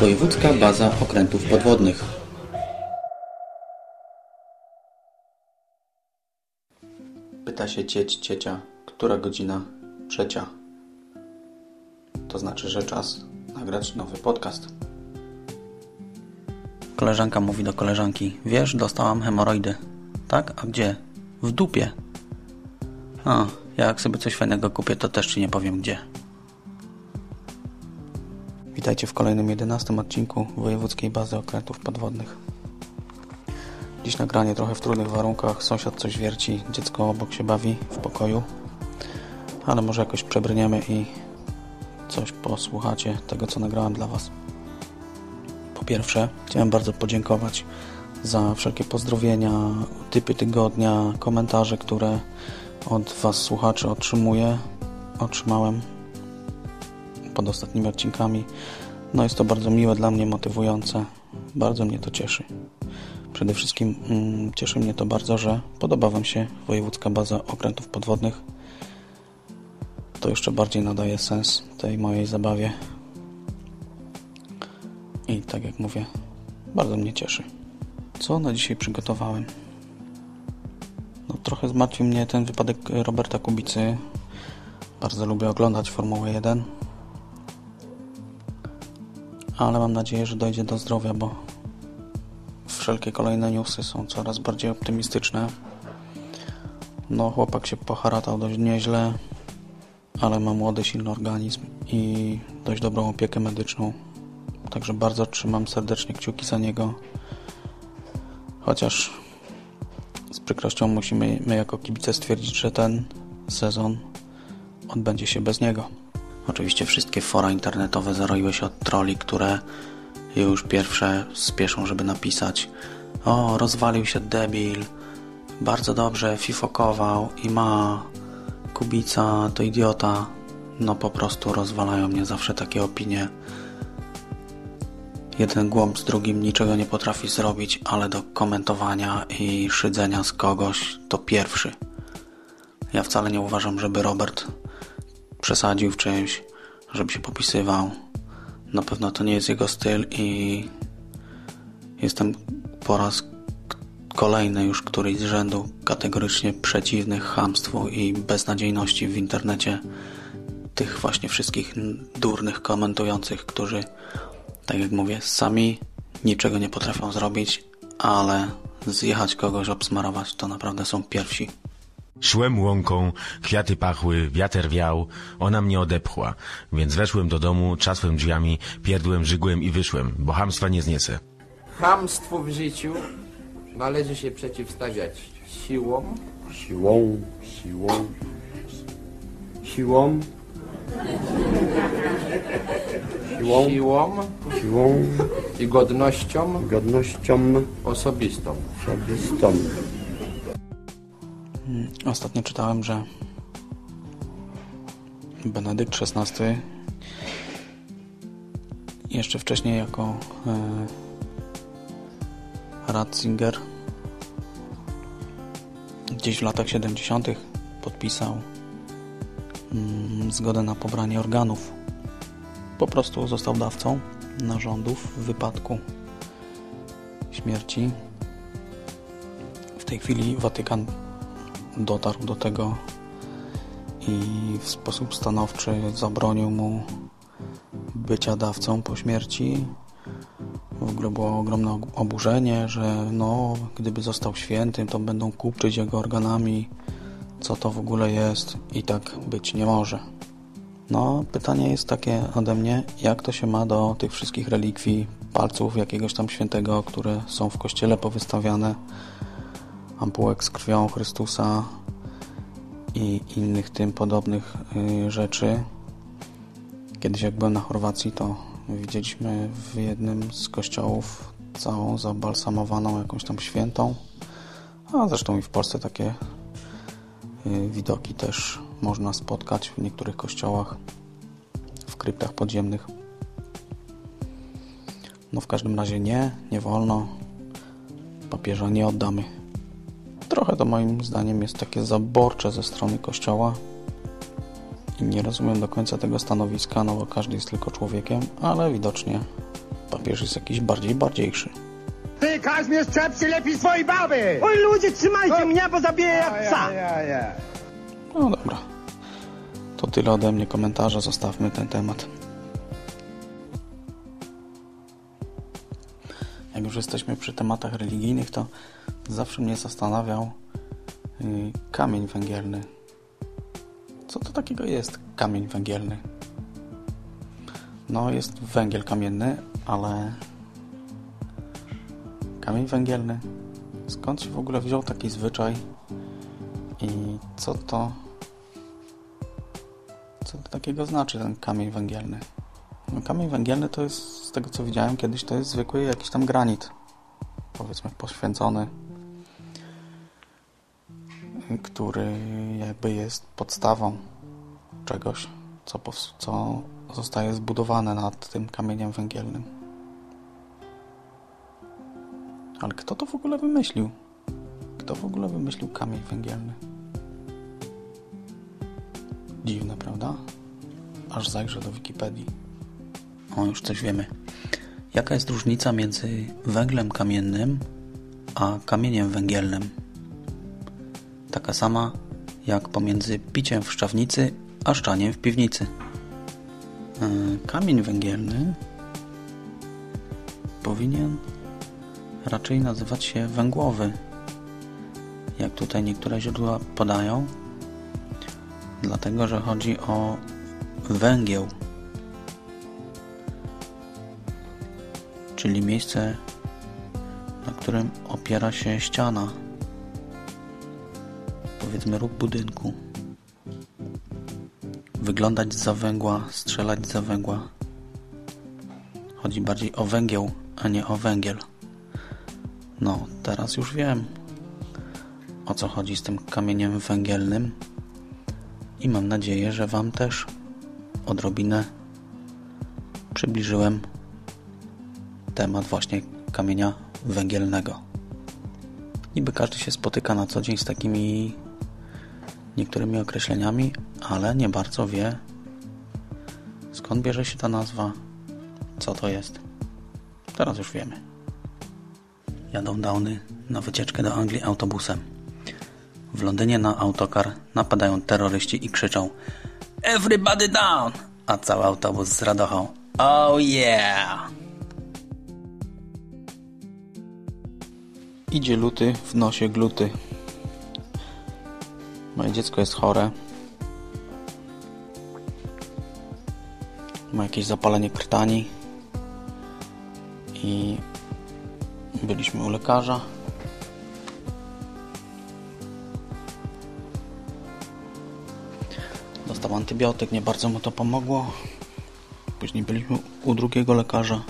Wojewódzka Baza Okrętów Podwodnych. Pyta się cieć ciecia, która godzina trzecia. To znaczy, że czas nagrać nowy podcast. Koleżanka mówi do koleżanki, wiesz, dostałam hemoroidy. Tak? A gdzie? W dupie. A, jak sobie coś fajnego kupię, to też Ci nie powiem gdzie. Witajcie w kolejnym 11 odcinku Wojewódzkiej Bazy Okrętów Podwodnych. Dziś nagranie trochę w trudnych warunkach. Sąsiad coś wierci, dziecko obok się bawi w pokoju. Ale może jakoś przebrniemy i coś posłuchacie tego, co nagrałem dla Was. Po pierwsze, chciałem bardzo podziękować za wszelkie pozdrowienia, typy tygodnia, komentarze, które od Was słuchaczy otrzymuję. Otrzymałem pod ostatnimi odcinkami. No jest to bardzo miłe dla mnie, motywujące. Bardzo mnie to cieszy. Przede wszystkim mm, cieszy mnie to bardzo, że podoba Wam się Wojewódzka Baza Okrętów Podwodnych. To jeszcze bardziej nadaje sens tej mojej zabawie. I tak jak mówię, bardzo mnie cieszy. Co na dzisiaj przygotowałem? No, trochę zmartwił mnie ten wypadek Roberta Kubicy. Bardzo lubię oglądać Formułę 1 ale mam nadzieję, że dojdzie do zdrowia, bo wszelkie kolejne newsy są coraz bardziej optymistyczne. No, chłopak się poharatał dość nieźle, ale ma młody, silny organizm i dość dobrą opiekę medyczną. Także bardzo trzymam serdecznie kciuki za niego. Chociaż z przykrością musimy my jako kibice stwierdzić, że ten sezon odbędzie się bez niego. Oczywiście wszystkie fora internetowe zaroiły się od troli, które już pierwsze spieszą, żeby napisać o, rozwalił się debil, bardzo dobrze fifokował i ma Kubica to idiota. No po prostu rozwalają mnie zawsze takie opinie. Jeden głąb z drugim niczego nie potrafi zrobić, ale do komentowania i szydzenia z kogoś to pierwszy. Ja wcale nie uważam, żeby Robert przesadził w czymś, żeby się popisywał. Na pewno to nie jest jego styl i jestem po raz kolejny już któryś z rzędu kategorycznie przeciwnych chamstwu i beznadziejności w internecie tych właśnie wszystkich durnych komentujących, którzy, tak jak mówię, sami niczego nie potrafią zrobić, ale zjechać kogoś, obsmarować to naprawdę są pierwsi. Szłem łąką, kwiaty pachły, wiater wiał, ona mnie odepchła, więc weszłem do domu, trzasłem drzwiami, pierdłem, żygłem i wyszłem, bo hamstwa nie zniesę. Chamstwu w życiu należy się przeciwstawiać siłą, Siłą, siłą, siłą, siłą, siłą siłą, i godnością godnością osobistą. osobistą. Ostatnio czytałem, że Benedykt XVI jeszcze wcześniej jako e, Ratzinger gdzieś w latach 70. podpisał mm, zgodę na pobranie organów. Po prostu został dawcą narządów w wypadku śmierci. W tej chwili Watykan dotarł do tego i w sposób stanowczy zabronił mu bycia dawcą po śmierci. W ogóle było ogromne oburzenie, że no, gdyby został świętym, to będą kupczyć jego organami. Co to w ogóle jest? I tak być nie może. No, pytanie jest takie ode mnie, jak to się ma do tych wszystkich relikwii, palców jakiegoś tam świętego, które są w kościele powystawiane, ampułek z krwią Chrystusa i innych tym podobnych y, rzeczy. Kiedyś jak byłem na Chorwacji, to widzieliśmy w jednym z kościołów całą zabalsamowaną jakąś tam świętą. A zresztą i w Polsce takie y, widoki też można spotkać w niektórych kościołach, w kryptach podziemnych. No w każdym razie nie, nie wolno. Papieża nie oddamy. Trochę to moim zdaniem jest takie zaborcze ze strony Kościoła i nie rozumiem do końca tego stanowiska, no bo każdy jest tylko człowiekiem, ale widocznie papież jest jakiś bardziej bardziejszy. Ty, Kazimierz, czep się lepiej swojej baby! Oj, ludzie, trzymajcie mnie, bo zabiję jak psa! No dobra. To tyle ode mnie komentarza, zostawmy ten temat. Już jesteśmy przy tematach religijnych, to zawsze mnie zastanawiał y, kamień węgielny. Co to takiego jest kamień węgielny? No, jest węgiel kamienny, ale kamień węgielny. Skąd się w ogóle wziął taki zwyczaj i co to co to takiego znaczy ten kamień węgielny? No, kamień węgielny to jest, tego co widziałem kiedyś, to jest zwykły jakiś tam granit, powiedzmy poświęcony, który jakby jest podstawą czegoś, co, co zostaje zbudowane nad tym kamieniem węgielnym. Ale kto to w ogóle wymyślił? Kto w ogóle wymyślił kamień węgielny? Dziwne, prawda? Aż zajrzę do Wikipedii. O, już coś wiemy. Jaka jest różnica między węglem kamiennym a kamieniem węgielnym? Taka sama jak pomiędzy piciem w szczawnicy a szczaniem w piwnicy. Yy, Kamień węgielny powinien raczej nazywać się węglowy. Jak tutaj niektóre źródła podają, dlatego że chodzi o węgieł, czyli miejsce, na którym opiera się ściana, powiedzmy róg budynku. Wyglądać za węgła, strzelać za węgła. Chodzi bardziej o węgieł, a nie o węgiel. No, teraz już wiem, o co chodzi z tym kamieniem węgielnym i mam nadzieję, że Wam też odrobinę przybliżyłem temat właśnie kamienia węgielnego. Niby każdy się spotyka na co dzień z takimi niektórymi określeniami, ale nie bardzo wie skąd bierze się ta nazwa, co to jest. Teraz już wiemy. Jadą Downy na wycieczkę do Anglii autobusem. W Londynie na autokar napadają terroryści i krzyczą Everybody down! A cały autobus z radochą Oh yeah! Idzie luty, w nosie gluty. Moje dziecko jest chore. Ma jakieś zapalenie krtani. I byliśmy u lekarza. Dostał antybiotyk, nie bardzo mu to pomogło. Później byliśmy u drugiego lekarza.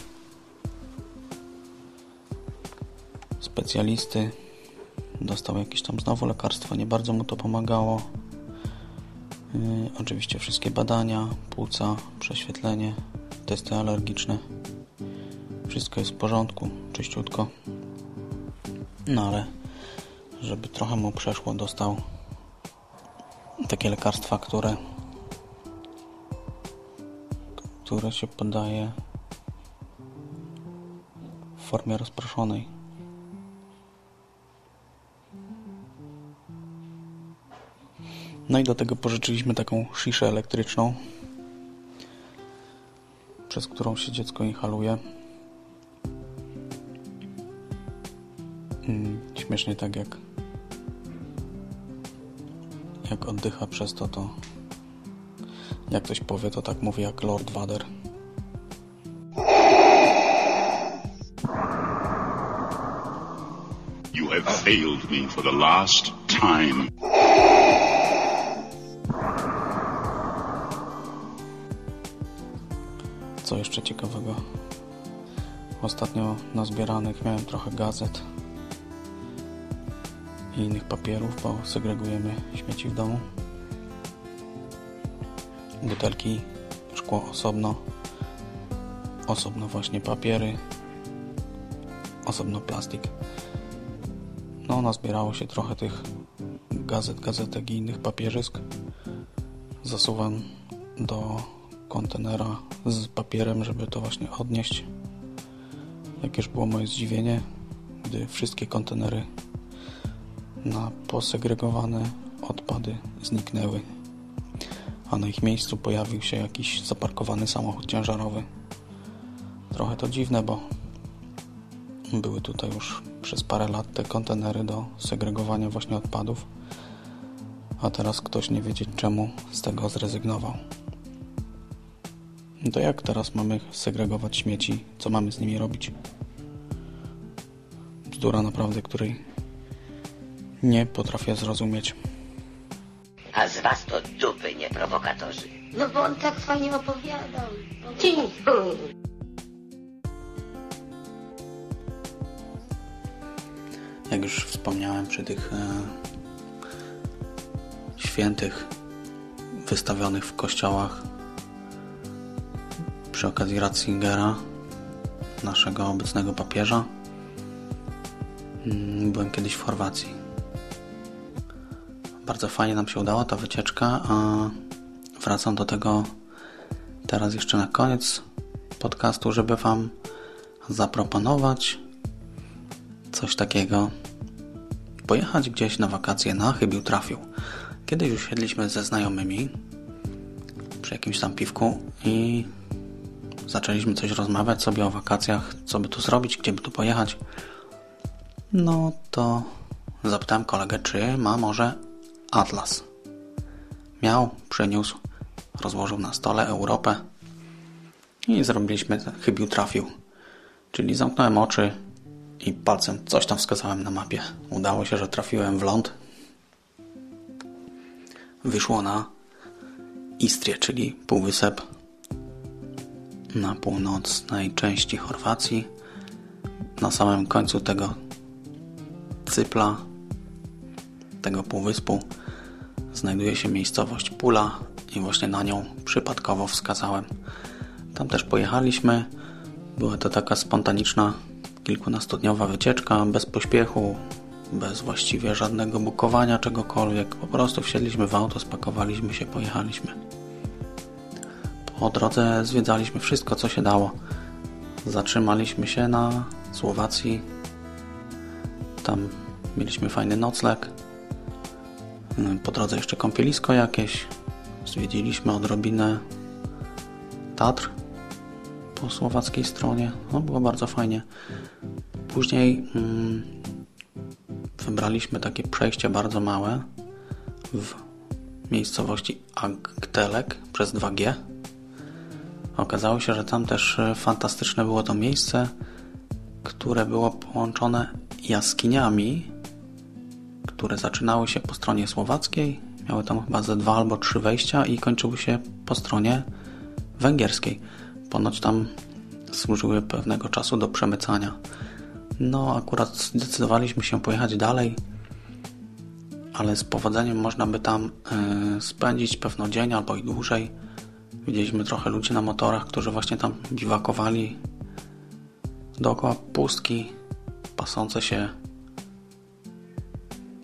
Specjalisty. Dostał jakieś tam znowu lekarstwo, nie bardzo mu to pomagało. Yy, oczywiście wszystkie badania, płuca, prześwietlenie, testy alergiczne. Wszystko jest w porządku, czyściutko. No ale żeby trochę mu przeszło, dostał takie lekarstwa, które które się podaje w formie rozproszonej. No i do tego pożyczyliśmy taką sziszę elektryczną, przez którą się dziecko inhaluje. Mm, Śmiesznie tak jak jak oddycha przez to, to jak ktoś powie, to tak mówi jak Lord Vader. You have failed me for the last time. Jeszcze ciekawego? Ostatnio nazbieranych miałem trochę gazet i innych papierów, bo segregujemy śmieci w domu. Butelki, szkło osobno, osobno właśnie papiery, osobno plastik. No, nazbierało się trochę tych gazet, gazetek i innych papierzysk. Zasuwam do kontenera z papierem, żeby to właśnie odnieść Jakież było moje zdziwienie, gdy wszystkie kontenery na posegregowane odpady zniknęły, a na ich miejscu pojawił się jakiś zaparkowany samochód ciężarowy. Trochę to dziwne, bo były tutaj już przez parę lat te kontenery do segregowania właśnie odpadów, a teraz ktoś nie wiedzieć czemu z tego zrezygnował. No to jak teraz mamy segregować śmieci? Co mamy z nimi robić? Bzdura naprawdę, której nie potrafię zrozumieć. A z was to dupy, nie prowokatorzy. No bo on tak fajnie opowiadał. Jak już wspomniałem przy tych e, świętych wystawionych w kościołach przy okazji Ratzingera, naszego obecnego papieża, mm, byłem kiedyś w Chorwacji. Bardzo fajnie nam się udała ta wycieczka, a wracam do tego teraz jeszcze na koniec podcastu, żeby Wam zaproponować coś takiego. Pojechać gdzieś na wakacje na chybił trafił. Kiedyś już siedliśmy ze znajomymi przy jakimś tam piwku i zaczęliśmy coś rozmawiać sobie o wakacjach, co by tu zrobić, gdzie by tu pojechać. No to zapytałem kolegę, czy ma może atlas. Miał, przyniósł, rozłożył na stole Europę i zrobiliśmy chybił trafił. Czyli zamknąłem oczy i palcem coś tam wskazałem na mapie. Udało się, że trafiłem w ląd. Wyszło na Istrię, czyli półwysep na północnej części Chorwacji. Na samym końcu tego cypla, tego półwyspu, znajduje się miejscowość Pula i właśnie na nią przypadkowo wskazałem. Tam też pojechaliśmy. Była to taka spontaniczna, kilkunastodniowa wycieczka, bez pośpiechu, bez właściwie żadnego bukowania czegokolwiek. Po prostu wsiedliśmy w auto, spakowaliśmy się, pojechaliśmy. Po drodze zwiedzaliśmy wszystko, co się dało. Zatrzymaliśmy się na Słowacji. Tam mieliśmy fajny nocleg. Po drodze jeszcze kąpielisko jakieś. Zwiedziliśmy odrobinę Tatr po słowackiej stronie. No, było bardzo fajnie. Później mm, wybraliśmy takie przejście bardzo małe w miejscowości Agtelek przez 2G. Okazało się, że tam też e, fantastyczne było to miejsce, które było połączone jaskiniami, które zaczynały się po stronie słowackiej, miały tam chyba ze dwa albo trzy wejścia i kończyły się po stronie węgierskiej. Ponoć tam służyły pewnego czasu do przemycania. No, akurat zdecydowaliśmy się pojechać dalej, ale z powodzeniem można by tam y, spędzić pewno dzień albo i dłużej. Widzieliśmy trochę ludzi na motorach, którzy właśnie tam biwakowali dookoła pustki, pasące się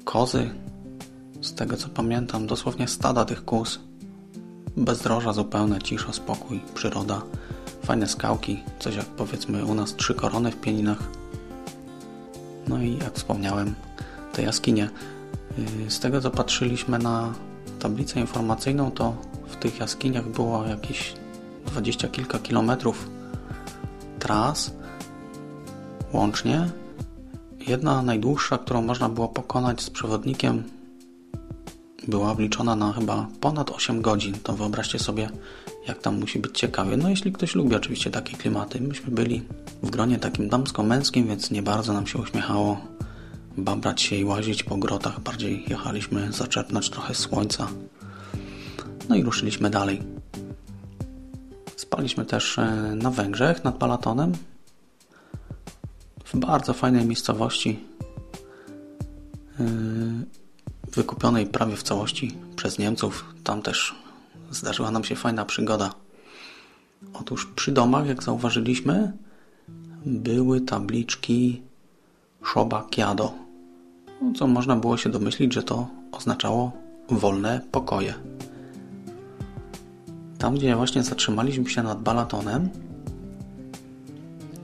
kozy. Z tego co pamiętam, dosłownie stada tych kóz. Bezdroża zupełne, cisza, spokój, przyroda, fajne skałki, coś jak powiedzmy u nas trzy korony w pieninach. No i jak wspomniałem, te jaskinie. Y, z tego co patrzyliśmy na tablicę informacyjną, to w tych jaskiniach było jakieś dwadzieścia kilka kilometrów tras łącznie. Jedna najdłuższa, którą można było pokonać z przewodnikiem była obliczona na chyba ponad 8 godzin. To wyobraźcie sobie, jak tam musi być ciekawie. No jeśli ktoś lubi oczywiście takie klimaty. Myśmy byli w gronie takim damsko-męskim, więc nie bardzo nam się uśmiechało babrać się i łazić po grotach. Bardziej jechaliśmy zaczerpnąć trochę słońca. No i ruszyliśmy dalej. Spaliśmy też e, na Węgrzech nad Balatonem. W bardzo fajnej miejscowości. Yy wykupionej prawie w całości przez Niemców. Tam też zdarzyła nam się fajna przygoda. Otóż przy domach, jak zauważyliśmy, były tabliczki Szoba Kiado, co można było się domyślić, że to oznaczało wolne pokoje. Tam, gdzie właśnie zatrzymaliśmy się nad Balatonem,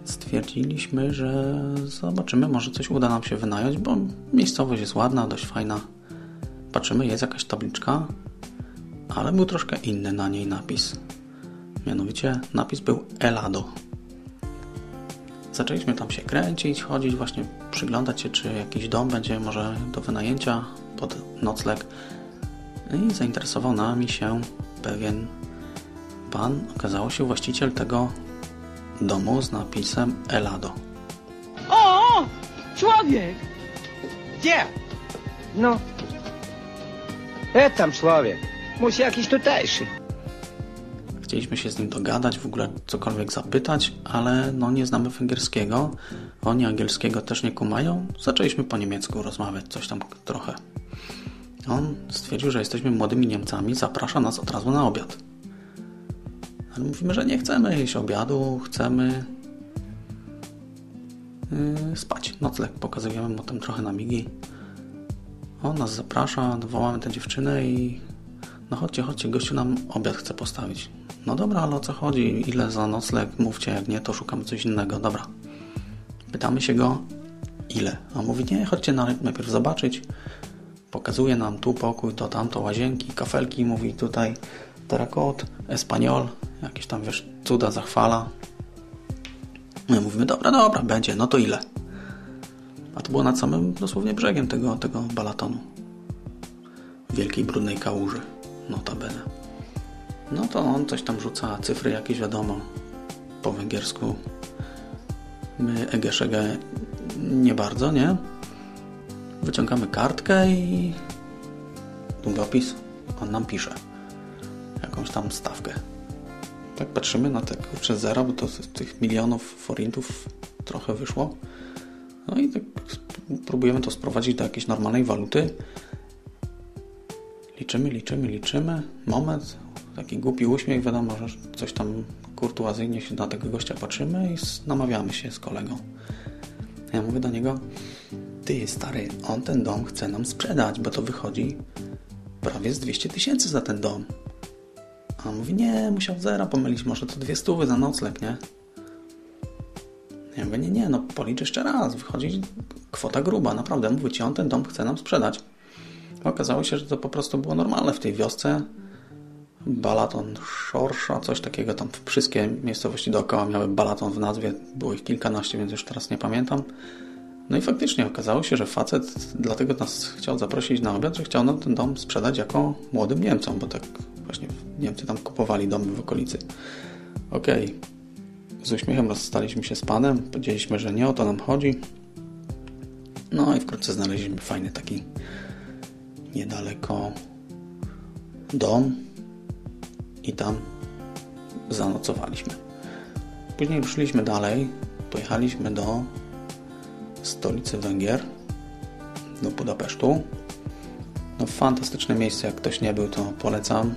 stwierdziliśmy, że zobaczymy, może coś uda nam się wynająć, bo miejscowość jest ładna, dość fajna. Patrzymy, jest jakaś tabliczka, ale był troszkę inny na niej napis. Mianowicie napis był Elado. Zaczęliśmy tam się kręcić, chodzić, właśnie przyglądać się, czy jakiś dom będzie może do wynajęcia pod nocleg. I zainteresował nami się pewien pan, okazało się właściciel tego domu z napisem Elado. O, o! Człowiek! Gdzie? No. E tam człowiek. Musi jakiś tutejszy. Chcieliśmy się z nim dogadać, w ogóle cokolwiek zapytać, ale no nie znamy węgierskiego. Oni angielskiego też nie kumają. Zaczęliśmy po niemiecku rozmawiać, coś tam trochę. On stwierdził, że jesteśmy młodymi Niemcami, zaprasza nas od razu na obiad. Ale mówimy, że nie chcemy jeść obiadu, chcemy yy, spać, nocleg. Pokazujemy mu tam trochę na migi. On nas zaprasza, wołamy tę dziewczynę i no chodźcie, chodźcie, gościu nam obiad chce postawić. No dobra, ale o co chodzi? Ile za nocleg? Mówcie, jak nie, to szukamy coś innego. Dobra. Pytamy się go, ile? A mówi, nie, chodźcie najpierw zobaczyć. Pokazuje nam tu pokój, to tamto, łazienki, kafelki, mówi tutaj terakot, espanol, jakieś tam, wiesz, cuda zachwala. My mówimy, dobra, dobra, będzie, no to ile? A to było nad samym dosłownie brzegiem tego, tego balatonu. Wielkiej brudnej kałuży, notabene. No to on coś tam rzuca, cyfry jakieś wiadomo, po węgiersku. My egeszegę nie bardzo, nie? Wyciągamy kartkę i długopis. On nam pisze jakąś tam stawkę. Tak patrzymy na te kurcze zera, bo to z tych milionów forintów trochę wyszło. No i tak próbujemy to sprowadzić do jakiejś normalnej waluty. Liczymy, liczymy, liczymy. Moment, taki głupi uśmiech, wiadomo, że coś tam kurtuazyjnie się na tego gościa patrzymy i namawiamy się z kolegą. Ja mówię do niego, ty stary, on ten dom chce nam sprzedać, bo to wychodzi prawie z 200 tysięcy za ten dom. A on mówi, nie, musiał zera pomylić, może to dwie stówy za nocleg, nie? Ja mówię, nie, nie, no policz jeszcze raz, wychodzi kwota gruba, naprawdę, mówię ci, on ten dom chce nam sprzedać. Okazało się, że to po prostu było normalne w tej wiosce. Balaton Szorsza, coś takiego tam wszystkie miejscowości dookoła miały Balaton w nazwie, było ich kilkanaście, więc już teraz nie pamiętam. No i faktycznie okazało się, że facet dlatego nas chciał zaprosić na obiad, że chciał nam ten dom sprzedać jako młodym Niemcom, bo tak właśnie Niemcy tam kupowali domy w okolicy. Okej. Okay. Z uśmiechem rozstaliśmy się z panem, powiedzieliśmy, że nie o to nam chodzi. No i wkrótce znaleźliśmy fajny taki niedaleko dom i tam zanocowaliśmy. Później ruszyliśmy dalej, pojechaliśmy do stolicy Węgier, do Budapesztu. No fantastyczne miejsce, jak ktoś nie był, to polecam.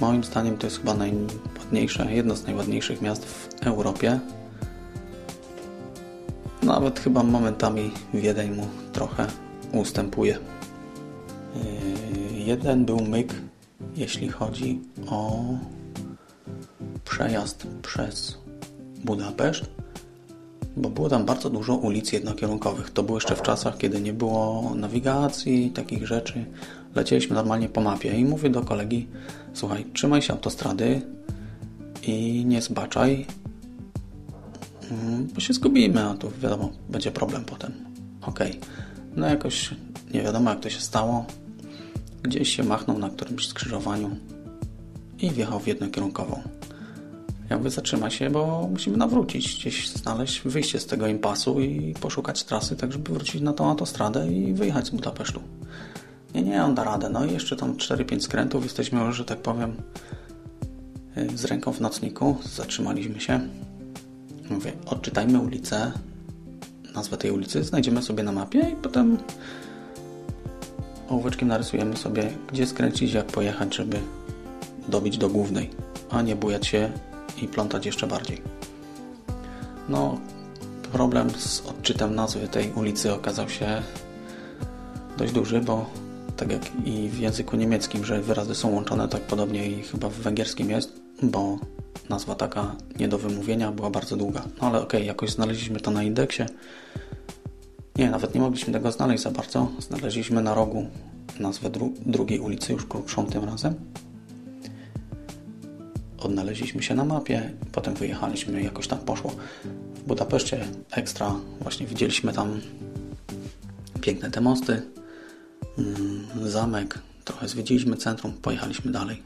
Moim zdaniem to jest chyba najładniejsze, jedno z najładniejszych miast w Europie. Nawet chyba momentami Wiedeń mu trochę ustępuje. Yy, jeden był myk, jeśli chodzi o przejazd przez Budapeszt, bo było tam bardzo dużo ulic jednokierunkowych. To było jeszcze w czasach, kiedy nie było nawigacji, takich rzeczy. Lecieliśmy normalnie po mapie i mówię do kolegi, słuchaj, trzymaj się autostrady i nie zbaczaj, mm, bo się zgubimy, a tu wiadomo, będzie problem potem. Ok, no jakoś nie wiadomo jak to się stało. Gdzieś się machnął na którymś skrzyżowaniu i wjechał w jednokierunkową. Ja mówię, zatrzyma się, bo musimy nawrócić, gdzieś znaleźć wyjście z tego impasu i poszukać trasy, tak żeby wrócić na tą autostradę i wyjechać z Budapesztu. Nie, nie, on da radę. No i jeszcze tam 4-5 skrętów. Jesteśmy już, że tak powiem, z ręką w nocniku. Zatrzymaliśmy się. Mówię, odczytajmy ulicę, nazwę tej ulicy, znajdziemy sobie na mapie i potem ołóweczkiem narysujemy sobie, gdzie skręcić, jak pojechać, żeby dobić do głównej, a nie bujać się i plątać jeszcze bardziej. No, problem z odczytem nazwy tej ulicy okazał się dość duży, bo tak jak i w języku niemieckim, że wyrazy są łączone, tak podobnie i chyba w węgierskim jest. bo nazwa taka nie do wymówienia była bardzo długa. No ale okej, okay, jakoś znaleźliśmy to na indeksie. Nie, nawet nie mogliśmy tego znaleźć za bardzo. Znaleźliśmy na rogu nazwę dru drugiej ulicy, już krótszą tym razem. Odnaleźliśmy się na mapie, potem wyjechaliśmy, jakoś tam poszło. W Budapeszcie ekstra, właśnie widzieliśmy tam piękne te mosty, mm, zamek, trochę zwiedziliśmy centrum, pojechaliśmy dalej.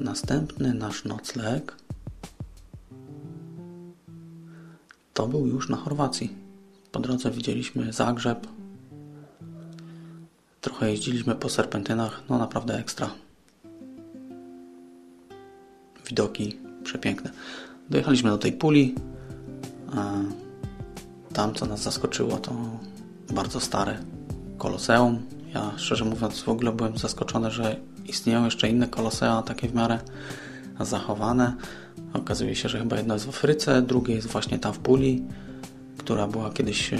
Następny nasz nocleg to był już na Chorwacji. Po drodze widzieliśmy Zagrzeb. Trochę jeździliśmy po serpentynach, no naprawdę ekstra. Widoki przepiękne. Dojechaliśmy do tej puli. Tam, co nas zaskoczyło, to bardzo stare koloseum. Ja szczerze mówiąc w ogóle byłem zaskoczony, że istnieją jeszcze inne kolosea, takie w miarę zachowane. Okazuje się, że chyba jedno jest w Afryce, drugie jest właśnie tam w Puli, która była kiedyś e,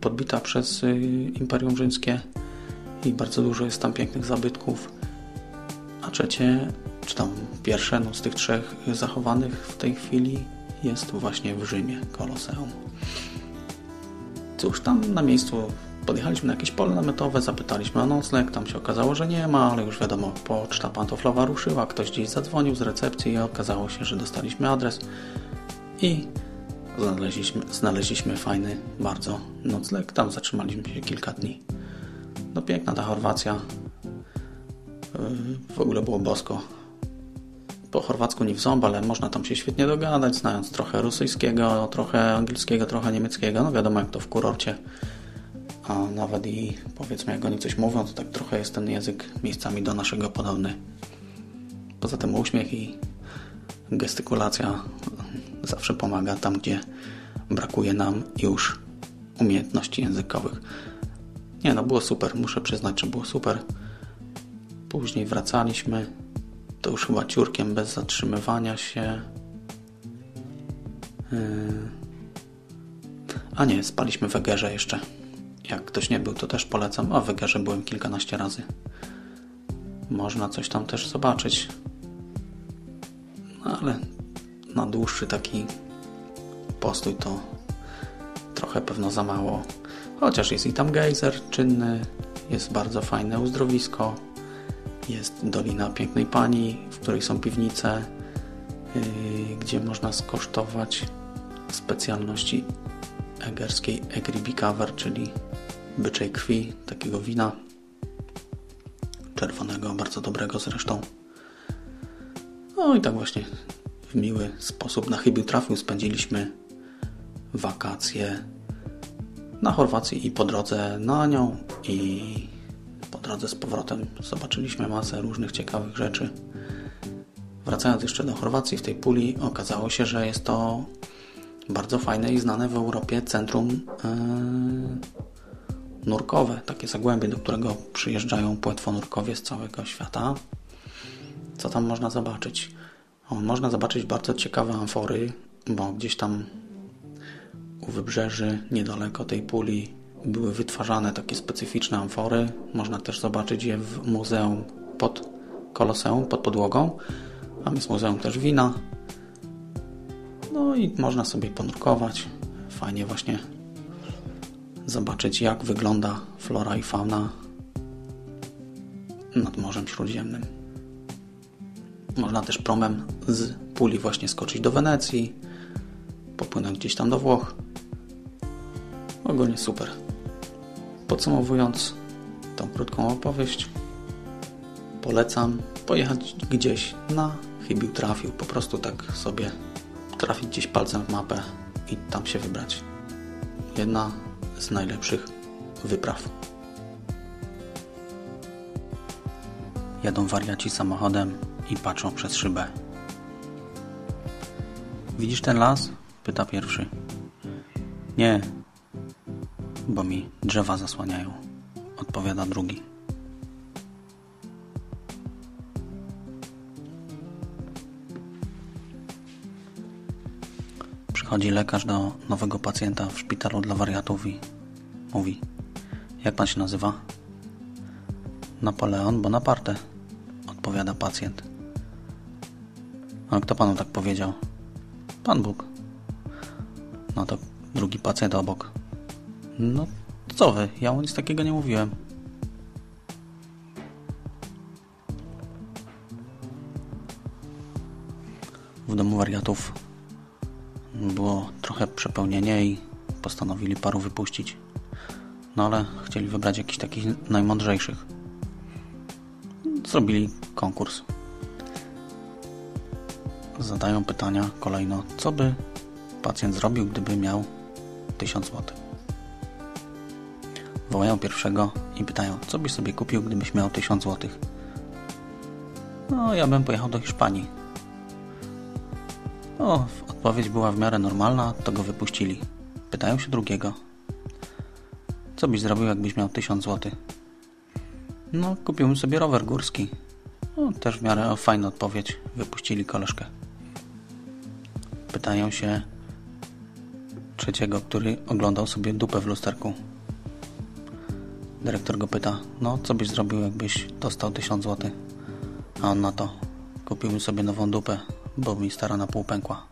podbita przez e, Imperium Rzymskie i bardzo dużo jest tam pięknych zabytków. A trzecie, czy tam pierwsze no z tych trzech zachowanych w tej chwili jest właśnie w Rzymie, Koloseum. Cóż, tam na miejscu Podjechaliśmy na jakieś pole namiotowe, zapytaliśmy o nocleg, tam się okazało, że nie ma, ale już wiadomo, poczta pantoflowa ruszyła, ktoś gdzieś zadzwonił z recepcji i okazało się, że dostaliśmy adres i znaleźliśmy, znaleźliśmy fajny bardzo nocleg. Tam zatrzymaliśmy się kilka dni. No piękna ta Chorwacja. Yy, w ogóle było bosko. Po chorwacku nie w ząb, ale można tam się świetnie dogadać, znając trochę rosyjskiego, trochę angielskiego, trochę niemieckiego. No wiadomo, jak to w kurorcie a nawet i powiedzmy jak oni coś mówią, to tak trochę jest ten język miejscami do naszego podobny. Poza tym uśmiech i gestykulacja zawsze pomaga tam, gdzie brakuje nam już umiejętności językowych. Nie no, było super, muszę przyznać, że było super. Później wracaliśmy, to już chyba ciurkiem bez zatrzymywania się. Yy. A nie, spaliśmy w Egerze jeszcze. Jak ktoś nie był, to też polecam. A w Egerze byłem kilkanaście razy. Można coś tam też zobaczyć. No ale na dłuższy taki postój to trochę pewno za mało. Chociaż jest i tam gejzer czynny, jest bardzo fajne uzdrowisko, jest Dolina Pięknej Pani, w której są piwnice, yy, gdzie można skosztować specjalności egerskiej Egribikawer, czyli byczej krwi, takiego wina czerwonego, bardzo dobrego zresztą. No i tak właśnie w miły sposób na chybił trafił spędziliśmy wakacje na Chorwacji i po drodze na nią i drodze z powrotem zobaczyliśmy masę różnych ciekawych rzeczy. Wracając jeszcze do Chorwacji w tej puli okazało się, że jest to bardzo fajne i znane w Europie centrum yy, nurkowe, takie zagłębie, do którego przyjeżdżają płetwonurkowie z całego świata. Co tam można zobaczyć? O, można zobaczyć bardzo ciekawe amfory, bo gdzieś tam u wybrzeży, niedaleko tej puli, były wytwarzane takie specyficzne amfory. Można też zobaczyć je w muzeum pod koloseum, pod podłogą. Tam jest muzeum też wina. No i można sobie ponurkować. Fajnie właśnie zobaczyć jak wygląda flora i fauna nad Morzem Śródziemnym. Można też promem z Puli właśnie skoczyć do Wenecji, popłynąć gdzieś tam do Włoch. Ogólnie super. Podsumowując tą krótką opowieść, polecam pojechać gdzieś na chybił trafił. Po prostu tak sobie trafić gdzieś palcem w mapę i tam się wybrać. Jedna z najlepszych wypraw. Jadą wariaci samochodem i patrzą przez szybę. Widzisz ten las? Pyta pierwszy. Nie, bo mi drzewa zasłaniają. Odpowiada drugi. Przychodzi lekarz do nowego pacjenta w szpitalu dla wariatów i mówi Jak pan się nazywa? Napoleon Bonaparte, odpowiada pacjent. A kto panu tak powiedział? Pan Bóg. No to drugi pacjent obok. No co wy? Ja mu nic takiego nie mówiłem. W domu wariatów było trochę przepełnienie i postanowili paru wypuścić. No ale chcieli wybrać jakichś takich najmądrzejszych. Zrobili konkurs. Zadają pytania kolejno, co by pacjent zrobił, gdyby miał 1000 zł. Wołają pierwszego i pytają, co byś sobie kupił, gdybyś miał 1000 zł. No, ja bym pojechał do Hiszpanii. O, odpowiedź była w miarę normalna, to go wypuścili. Pytają się drugiego. Co byś zrobił, jakbyś miał 1000 zł? No, kupiłbym sobie rower górski. No, też w miarę fajna odpowiedź. Wypuścili koleżkę. Pytają się trzeciego, który oglądał sobie dupę w lusterku. Dyrektor go pyta, no co byś zrobił, jakbyś dostał 1000 zł? A on na to, kupiłbym sobie nową dupę, bo mi stara na pół pękła.